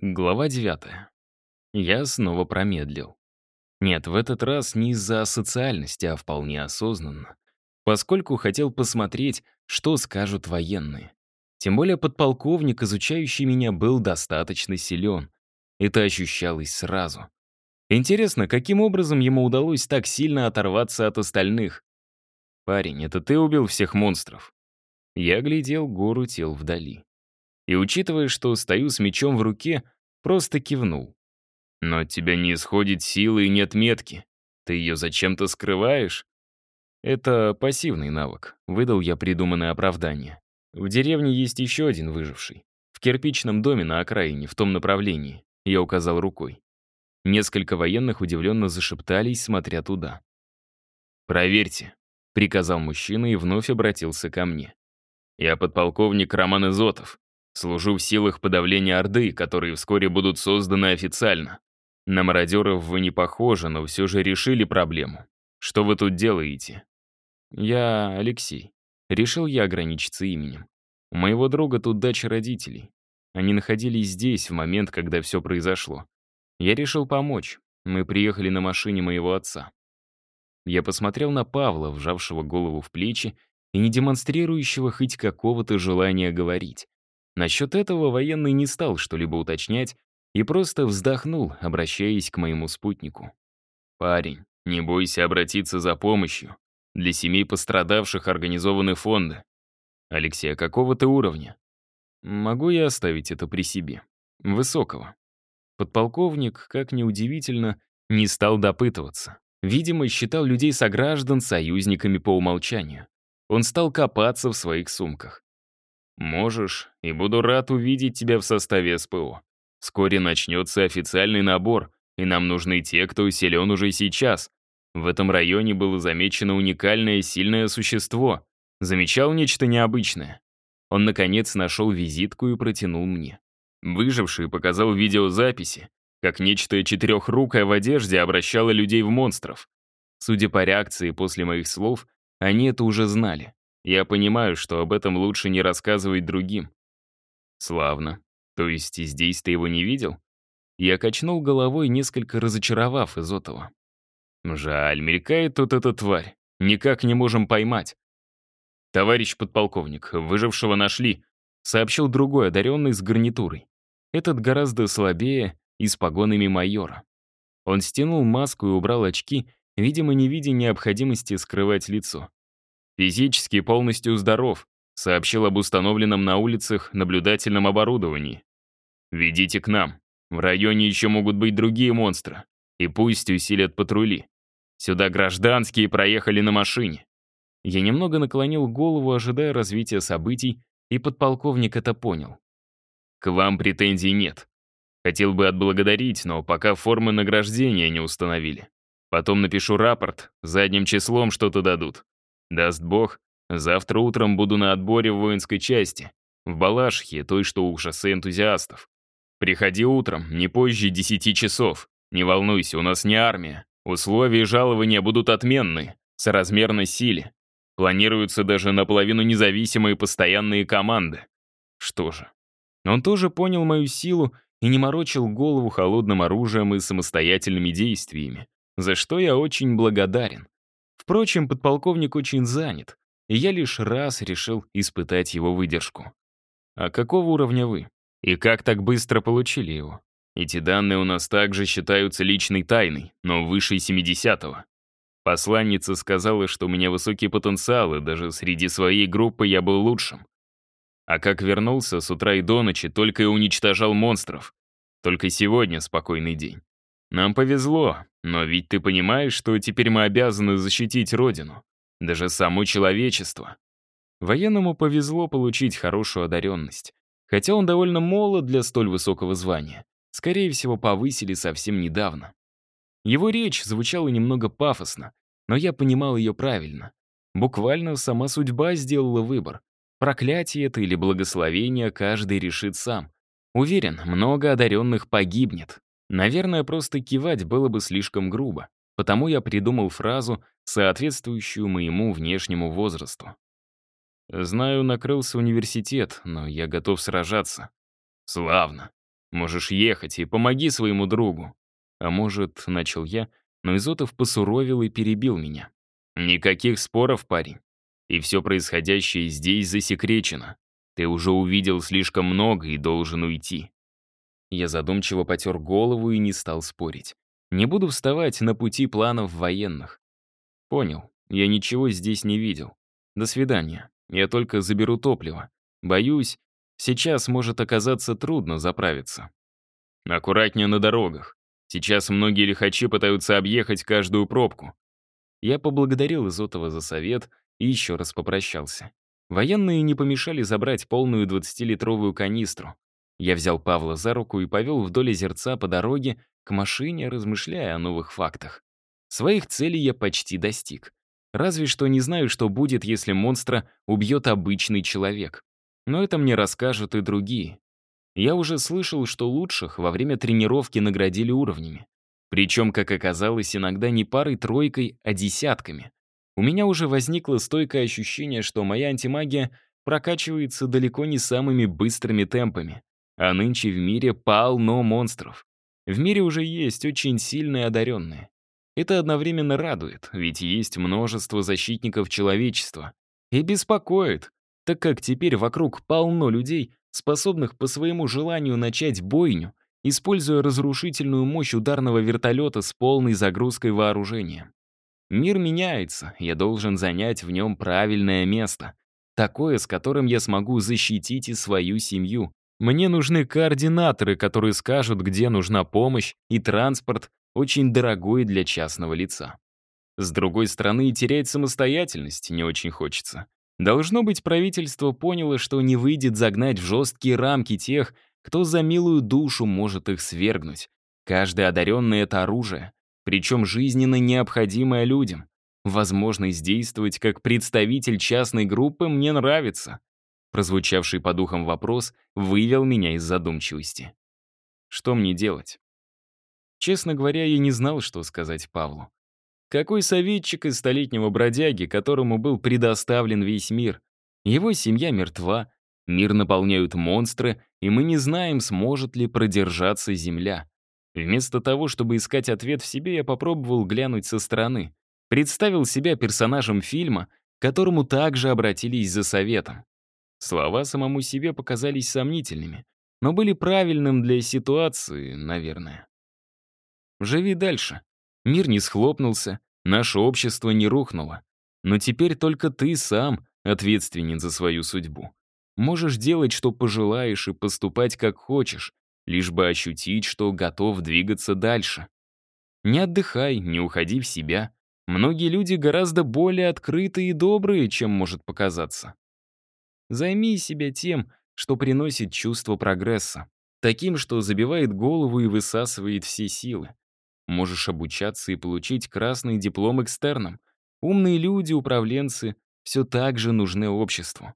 Глава 9. Я снова промедлил. Нет, в этот раз не из-за социальности, а вполне осознанно. Поскольку хотел посмотреть, что скажут военные. Тем более подполковник, изучающий меня, был достаточно силен. Это ощущалось сразу. Интересно, каким образом ему удалось так сильно оторваться от остальных? «Парень, это ты убил всех монстров?» Я глядел гору тел вдали и, учитывая, что стою с мечом в руке, просто кивнул. «Но от тебя не исходит силы и нет метки. Ты ее зачем-то скрываешь?» «Это пассивный навык», — выдал я придуманное оправдание. «В деревне есть еще один выживший. В кирпичном доме на окраине, в том направлении», — я указал рукой. Несколько военных удивленно зашептались, смотря туда. «Проверьте», — приказал мужчина и вновь обратился ко мне. «Я подполковник Роман Изотов. Служу в силах подавления Орды, которые вскоре будут созданы официально. На мародеров вы не похожи, но все же решили проблему. Что вы тут делаете? Я Алексей. Решил я ограничиться именем. У моего друга тут дача родителей. Они находились здесь в момент, когда все произошло. Я решил помочь. Мы приехали на машине моего отца. Я посмотрел на Павла, вжавшего голову в плечи и не демонстрирующего хоть какого-то желания говорить. Насчет этого военный не стал что-либо уточнять и просто вздохнул, обращаясь к моему спутнику. «Парень, не бойся обратиться за помощью. Для семей пострадавших организованы фонды. Алексей, а какого ты уровня? Могу я оставить это при себе? Высокого. Подполковник, как ни удивительно, не стал допытываться. Видимо, считал людей сограждан союзниками по умолчанию. Он стал копаться в своих сумках. Можешь, и буду рад увидеть тебя в составе СПО. Вскоре начнется официальный набор, и нам нужны те, кто силен уже сейчас. В этом районе было замечено уникальное сильное существо. Замечал нечто необычное. Он, наконец, нашел визитку и протянул мне. Выживший показал видеозаписи, как нечто четырехрукое в одежде обращало людей в монстров. Судя по реакции после моих слов, они это уже знали. Я понимаю, что об этом лучше не рассказывать другим. Славно. То есть и здесь ты его не видел? Я качнул головой, несколько разочаровав Изотова. Жаль, мелькает тут эта тварь. Никак не можем поймать. Товарищ подполковник, выжившего нашли, сообщил другой, одаренный с гарнитурой. Этот гораздо слабее и с погонами майора. Он стянул маску и убрал очки, видимо, не видя необходимости скрывать лицо. Физически полностью здоров, сообщил об установленном на улицах наблюдательном оборудовании. «Ведите к нам. В районе еще могут быть другие монстры. И пусть усилят патрули. Сюда гражданские проехали на машине». Я немного наклонил голову, ожидая развития событий, и подполковник это понял. «К вам претензий нет. Хотел бы отблагодарить, но пока формы награждения не установили. Потом напишу рапорт, задним числом что-то дадут. Даст бог, завтра утром буду на отборе в воинской части, в Балашихе, той, что у шоссе энтузиастов. Приходи утром, не позже 10 часов. Не волнуйся, у нас не армия. Условия жалования будут отменны, соразмерно силе. Планируются даже наполовину независимые постоянные команды. Что же, он тоже понял мою силу и не морочил голову холодным оружием и самостоятельными действиями, за что я очень благодарен. Впрочем, подполковник очень занят, и я лишь раз решил испытать его выдержку. А какого уровня вы? И как так быстро получили его? Эти данные у нас также считаются личной тайной, но выше 70-го. Посланница сказала, что у меня высокий потенциал, и даже среди своей группы я был лучшим. А как вернулся с утра и до ночи, только и уничтожал монстров. Только сегодня спокойный день. Нам повезло, но ведь ты понимаешь, что теперь мы обязаны защитить Родину, даже само человечество. Военному повезло получить хорошую одаренность. Хотя он довольно молод для столь высокого звания. Скорее всего, повысили совсем недавно. Его речь звучала немного пафосно, но я понимал ее правильно. Буквально сама судьба сделала выбор. Проклятие это или благословение каждый решит сам. Уверен, много одаренных погибнет. Наверное, просто кивать было бы слишком грубо, потому я придумал фразу, соответствующую моему внешнему возрасту. Знаю, накрылся университет, но я готов сражаться. Славно. Можешь ехать и помоги своему другу. А может, начал я, но Изотов посуровил и перебил меня. Никаких споров, парень. И все происходящее здесь засекречено. Ты уже увидел слишком много и должен уйти. Я задумчиво потер голову и не стал спорить. Не буду вставать на пути планов военных. Понял, я ничего здесь не видел. До свидания. Я только заберу топливо. Боюсь, сейчас может оказаться трудно заправиться. Аккуратнее на дорогах. Сейчас многие лихачи пытаются объехать каждую пробку. Я поблагодарил Изотова за совет и еще раз попрощался. Военные не помешали забрать полную 20-литровую канистру. Я взял Павла за руку и повел вдоль озерца по дороге к машине, размышляя о новых фактах. Своих целей я почти достиг. Разве что не знаю, что будет, если монстра убьет обычный человек. Но это мне расскажут и другие. Я уже слышал, что лучших во время тренировки наградили уровнями. Причем, как оказалось, иногда не парой-тройкой, а десятками. У меня уже возникло стойкое ощущение, что моя антимагия прокачивается далеко не самыми быстрыми темпами. А нынче в мире полно монстров. В мире уже есть очень сильные одаренные. Это одновременно радует, ведь есть множество защитников человечества. И беспокоит, так как теперь вокруг полно людей, способных по своему желанию начать бойню, используя разрушительную мощь ударного вертолета с полной загрузкой вооружения. Мир меняется, я должен занять в нем правильное место. Такое, с которым я смогу защитить и свою семью. Мне нужны координаторы, которые скажут, где нужна помощь, и транспорт, очень дорогой для частного лица. С другой стороны, терять самостоятельность не очень хочется. Должно быть, правительство поняло, что не выйдет загнать в жесткие рамки тех, кто за милую душу может их свергнуть. Каждый одаренный — это оружие, причем жизненно необходимое людям. Возможность действовать как представитель частной группы мне нравится. Прозвучавший по духам вопрос вывел меня из задумчивости. Что мне делать? Честно говоря, я не знал, что сказать Павлу. Какой советчик из столетнего бродяги, которому был предоставлен весь мир? Его семья мертва, мир наполняют монстры, и мы не знаем, сможет ли продержаться Земля. Вместо того, чтобы искать ответ в себе, я попробовал глянуть со стороны. Представил себя персонажем фильма, к которому также обратились за советом. Слова самому себе показались сомнительными, но были правильным для ситуации, наверное. Живи дальше. Мир не схлопнулся, наше общество не рухнуло. Но теперь только ты сам ответственен за свою судьбу. Можешь делать, что пожелаешь, и поступать, как хочешь, лишь бы ощутить, что готов двигаться дальше. Не отдыхай, не уходи в себя. Многие люди гораздо более открытые и добрые, чем может показаться. Займи себя тем, что приносит чувство прогресса. Таким, что забивает голову и высасывает все силы. Можешь обучаться и получить красный диплом экстерном. Умные люди, управленцы все так же нужны обществу.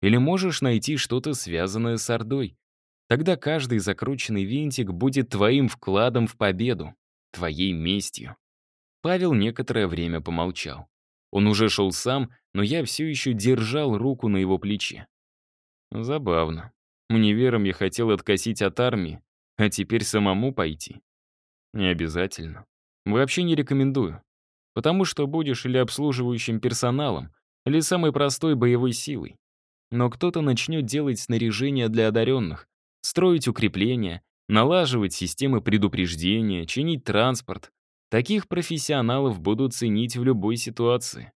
Или можешь найти что-то связанное с Ордой. Тогда каждый закрученный винтик будет твоим вкладом в победу, твоей местью. Павел некоторое время помолчал. Он уже шел сам, но я все еще держал руку на его плече. Забавно. Универом я хотел откосить от армии, а теперь самому пойти. Не обязательно. Вообще не рекомендую. Потому что будешь или обслуживающим персоналом, или самой простой боевой силой. Но кто-то начнет делать снаряжение для одаренных, строить укрепления, налаживать системы предупреждения, чинить транспорт. Таких профессионалов будут ценить в любой ситуации.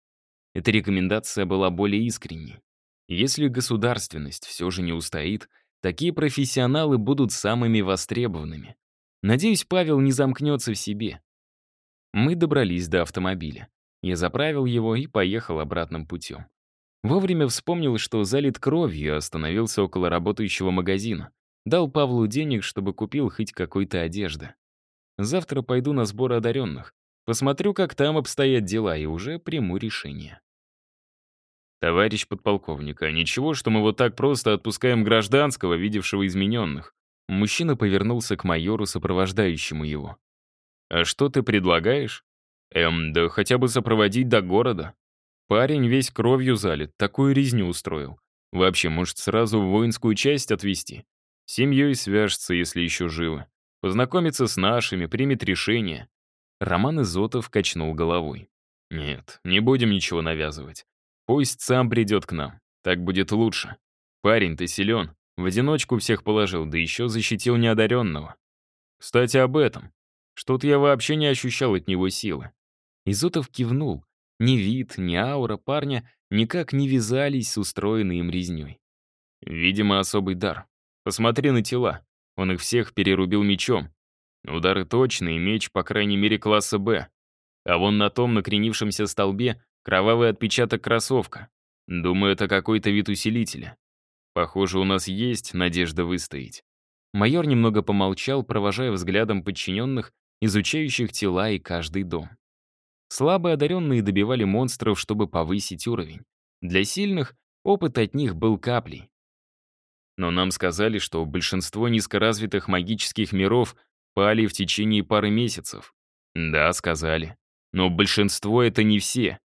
Эта рекомендация была более искренней. Если государственность все же не устоит, такие профессионалы будут самыми востребованными. Надеюсь, Павел не замкнется в себе. Мы добрались до автомобиля. Я заправил его и поехал обратным путем. Вовремя вспомнил, что залит кровью, и остановился около работающего магазина. Дал Павлу денег, чтобы купил хоть какой-то одежды. Завтра пойду на сбор одаренных. Посмотрю, как там обстоят дела, и уже приму решение. «Товарищ подполковник, а ничего, что мы вот так просто отпускаем гражданского, видевшего измененных?» Мужчина повернулся к майору, сопровождающему его. «А что ты предлагаешь?» «Эм, да хотя бы сопроводить до города. Парень весь кровью залит, такую резню устроил. Вообще, может, сразу в воинскую часть отвезти? Семьей свяжется, если еще живы. Познакомится с нашими, примет решение. Роман Изотов качнул головой. Нет, не будем ничего навязывать. Пусть сам придет к нам. Так будет лучше. Парень, ты силен. В одиночку всех положил, да еще защитил неодаренного. Кстати, об этом. Что-то я вообще не ощущал от него силы. Изотов кивнул. Ни вид, ни аура парня никак не вязались с устроенной им резней. Видимо, особый дар. Посмотри на тела. Он их всех перерубил мечом. Удары точные, меч, по крайней мере, класса «Б». А вон на том накренившемся столбе кровавый отпечаток кроссовка. Думаю, это какой-то вид усилителя. Похоже, у нас есть надежда выстоять. Майор немного помолчал, провожая взглядом подчиненных, изучающих тела и каждый дом. Слабые одаренные добивали монстров, чтобы повысить уровень. Для сильных опыт от них был каплей. Но нам сказали, что большинство низкоразвитых магических миров пали в течение пары месяцев. Да, сказали. Но большинство — это не все.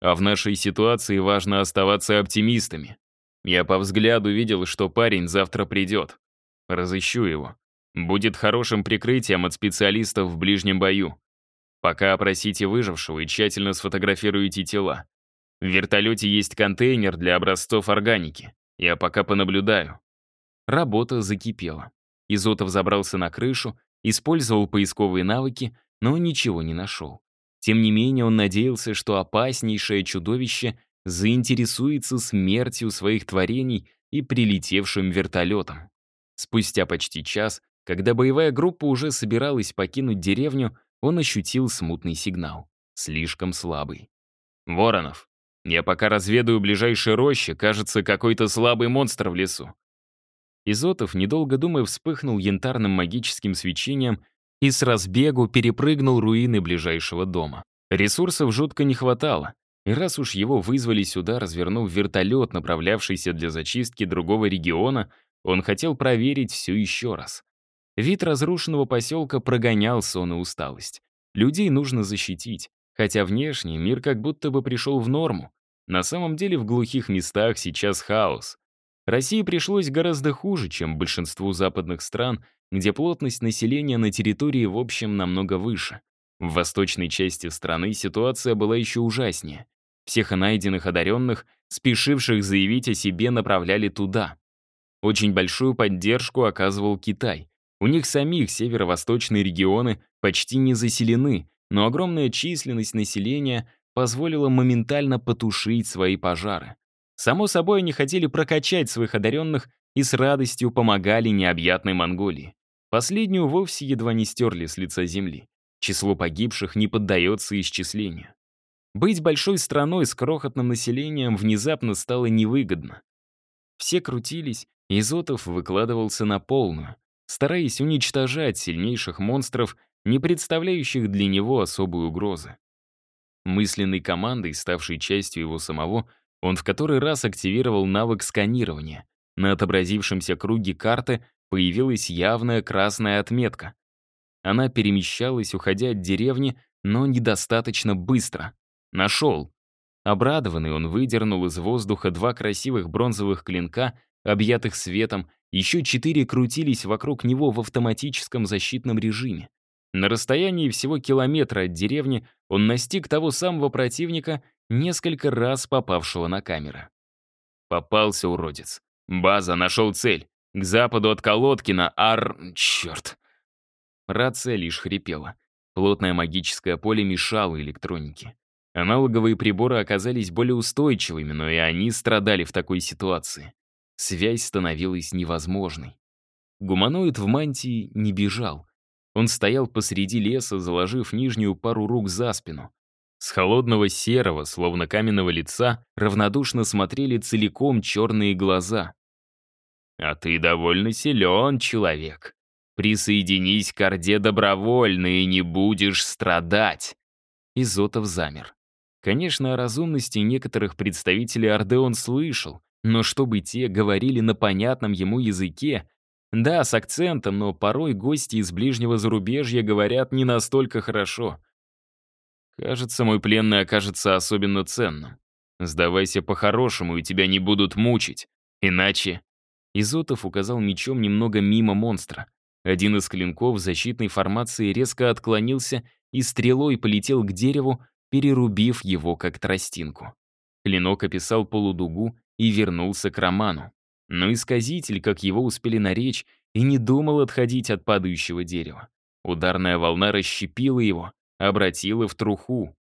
А в нашей ситуации важно оставаться оптимистами. Я по взгляду видел, что парень завтра придет. Разыщу его. Будет хорошим прикрытием от специалистов в ближнем бою. Пока опросите выжившего и тщательно сфотографируйте тела. В вертолете есть контейнер для образцов органики. Я пока понаблюдаю. Работа закипела. Изотов забрался на крышу, использовал поисковые навыки, но ничего не нашел. Тем не менее, он надеялся, что опаснейшее чудовище заинтересуется смертью своих творений и прилетевшим вертолетом. Спустя почти час, когда боевая группа уже собиралась покинуть деревню, он ощутил смутный сигнал. Слишком слабый. «Воронов, я пока разведаю ближайшие рощи, кажется, какой-то слабый монстр в лесу. Изотов, недолго думая, вспыхнул янтарным магическим свечением и с разбегу перепрыгнул руины ближайшего дома. Ресурсов жутко не хватало, и раз уж его вызвали сюда, развернув вертолет, направлявшийся для зачистки другого региона, он хотел проверить все еще раз. Вид разрушенного поселка прогонял сон и усталость. Людей нужно защитить, хотя внешне мир как будто бы пришел в норму. На самом деле в глухих местах сейчас хаос. России пришлось гораздо хуже, чем большинству западных стран, где плотность населения на территории в общем намного выше. В восточной части страны ситуация была еще ужаснее. Всех найденных одаренных, спешивших заявить о себе, направляли туда. Очень большую поддержку оказывал Китай. У них самих северо-восточные регионы почти не заселены, но огромная численность населения позволила моментально потушить свои пожары. Само собой, они хотели прокачать своих одаренных и с радостью помогали необъятной Монголии. Последнюю вовсе едва не стерли с лица земли. Число погибших не поддается исчислению. Быть большой страной с крохотным населением внезапно стало невыгодно. Все крутились, Изотов выкладывался на полную, стараясь уничтожать сильнейших монстров, не представляющих для него особой угрозы. Мысленной командой, ставшей частью его самого, он в который раз активировал навык сканирования. На отобразившемся круге карты появилась явная красная отметка. Она перемещалась, уходя от деревни, но недостаточно быстро. Нашел. Обрадованный он выдернул из воздуха два красивых бронзовых клинка, объятых светом, еще четыре крутились вокруг него в автоматическом защитном режиме. На расстоянии всего километра от деревни он настиг того самого противника, несколько раз попавшего на камеры. Попался уродец. База нашел цель. К западу от Колодкина, ар... черт. Рация лишь хрипела. Плотное магическое поле мешало электронике. Аналоговые приборы оказались более устойчивыми, но и они страдали в такой ситуации. Связь становилась невозможной. Гуманоид в мантии не бежал. Он стоял посреди леса, заложив нижнюю пару рук за спину. С холодного серого, словно каменного лица, равнодушно смотрели целиком черные глаза. «А ты довольно силен, человек. Присоединись к Орде добровольно и не будешь страдать». Изотов замер. Конечно, о разумности некоторых представителей Орды он слышал, но чтобы те говорили на понятном ему языке, да, с акцентом, но порой гости из ближнего зарубежья говорят не настолько хорошо — Кажется, мой пленный окажется особенно ценным. Сдавайся по-хорошему, и тебя не будут мучить. Иначе... Изотов указал мечом немного мимо монстра. Один из клинков защитной формации резко отклонился и стрелой полетел к дереву, перерубив его как тростинку. Клинок описал полудугу и вернулся к Роману. Но исказитель, как его успели наречь, и не думал отходить от падающего дерева. Ударная волна расщепила его, обратила в труху.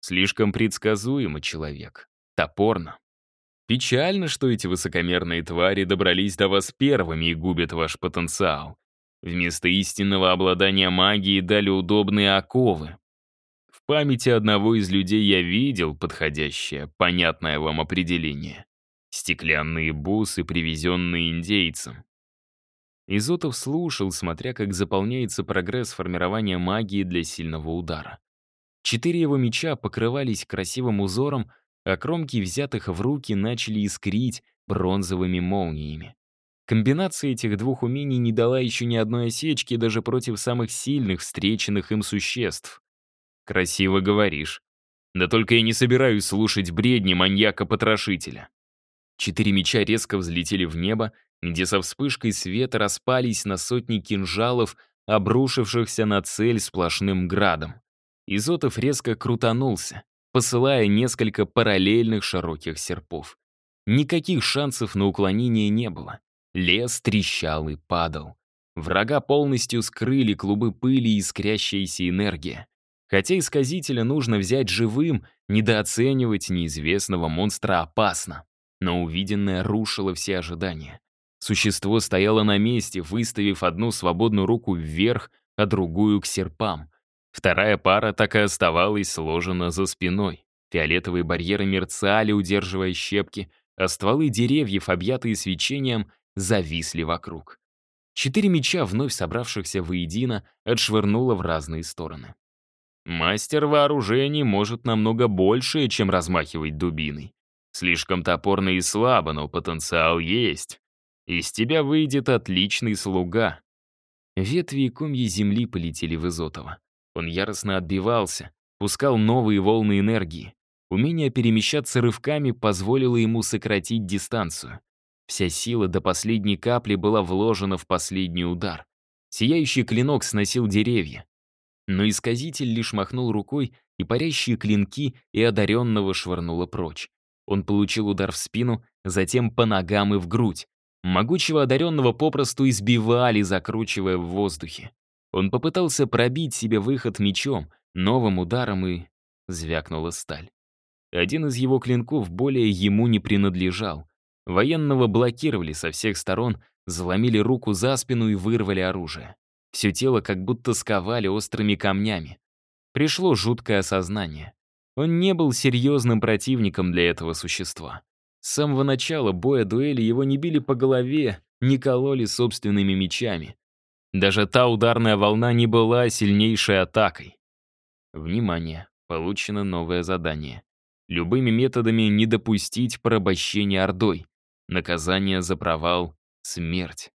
Слишком предсказуемо человек. Топорно. Печально, что эти высокомерные твари добрались до вас первыми и губят ваш потенциал. Вместо истинного обладания магией дали удобные оковы. В памяти одного из людей я видел подходящее, понятное вам определение. Стеклянные бусы, привезенные индейцам. Изотов слушал, смотря как заполняется прогресс формирования магии для сильного удара. Четыре его меча покрывались красивым узором, а кромки взятых в руки начали искрить бронзовыми молниями. Комбинация этих двух умений не дала еще ни одной осечки даже против самых сильных встреченных им существ. «Красиво говоришь. Да только я не собираюсь слушать бредни маньяка-потрошителя». Четыре меча резко взлетели в небо, где со вспышкой света распались на сотни кинжалов, обрушившихся на цель сплошным градом. Изотов резко крутанулся, посылая несколько параллельных широких серпов. Никаких шансов на уклонение не было. Лес трещал и падал. Врага полностью скрыли клубы пыли и искрящаяся энергия. Хотя исказителя нужно взять живым, недооценивать неизвестного монстра опасно. Но увиденное рушило все ожидания. Существо стояло на месте, выставив одну свободную руку вверх, а другую к серпам. Вторая пара так и оставалась сложена за спиной. Фиолетовые барьеры мерцали, удерживая щепки, а стволы деревьев, объятые свечением, зависли вокруг. Четыре меча, вновь собравшихся воедино, отшвырнуло в разные стороны. Мастер вооружений может намного больше, чем размахивать дубиной. Слишком топорно и слабо, но потенциал есть. Из тебя выйдет отличный слуга. Ветви и комья земли полетели в Изотова. Он яростно отбивался, пускал новые волны энергии. Умение перемещаться рывками позволило ему сократить дистанцию. Вся сила до последней капли была вложена в последний удар. Сияющий клинок сносил деревья. Но исказитель лишь махнул рукой, и парящие клинки и одаренного швырнуло прочь. Он получил удар в спину, затем по ногам и в грудь. Могучего одаренного попросту избивали, закручивая в воздухе. Он попытался пробить себе выход мечом, новым ударом и... Звякнула сталь. Один из его клинков более ему не принадлежал. Военного блокировали со всех сторон, заломили руку за спину и вырвали оружие. Все тело как будто сковали острыми камнями. Пришло жуткое осознание. Он не был серьезным противником для этого существа. С самого начала боя дуэли его не били по голове, не кололи собственными мечами. Даже та ударная волна не была сильнейшей атакой. Внимание, получено новое задание. Любыми методами не допустить порабощения Ордой. Наказание за провал — смерть.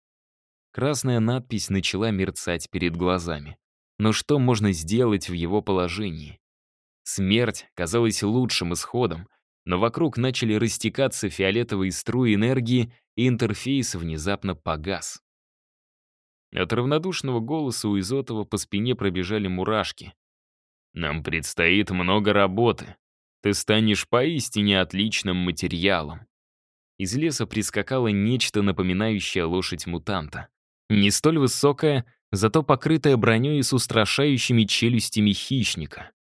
Красная надпись начала мерцать перед глазами. Но что можно сделать в его положении? Смерть казалась лучшим исходом, но вокруг начали растекаться фиолетовые струи энергии, и интерфейс внезапно погас. От равнодушного голоса у Изотова по спине пробежали мурашки. «Нам предстоит много работы. Ты станешь поистине отличным материалом. Из леса прискакало нечто напоминающее лошадь мутанта. Не столь высокая, зато покрытая броней с устрашающими челюстями хищника.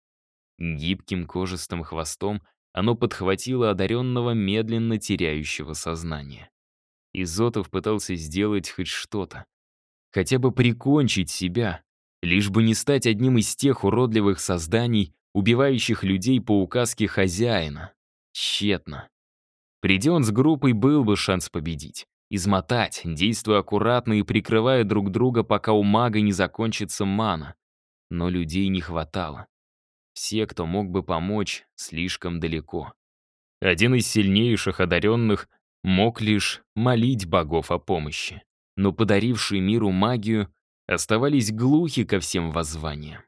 Гибким кожистым хвостом оно подхватило одаренного, медленно теряющего сознание. Изотов пытался сделать хоть что-то. Хотя бы прикончить себя, лишь бы не стать одним из тех уродливых созданий, убивающих людей по указке хозяина. Тщетно. Приди он с группой, был бы шанс победить. Измотать, действуя аккуратно и прикрывая друг друга, пока у мага не закончится мана. Но людей не хватало. Все, кто мог бы помочь, слишком далеко. Один из сильнейших одаренных мог лишь молить богов о помощи. Но подарившие миру магию оставались глухи ко всем воззваниям.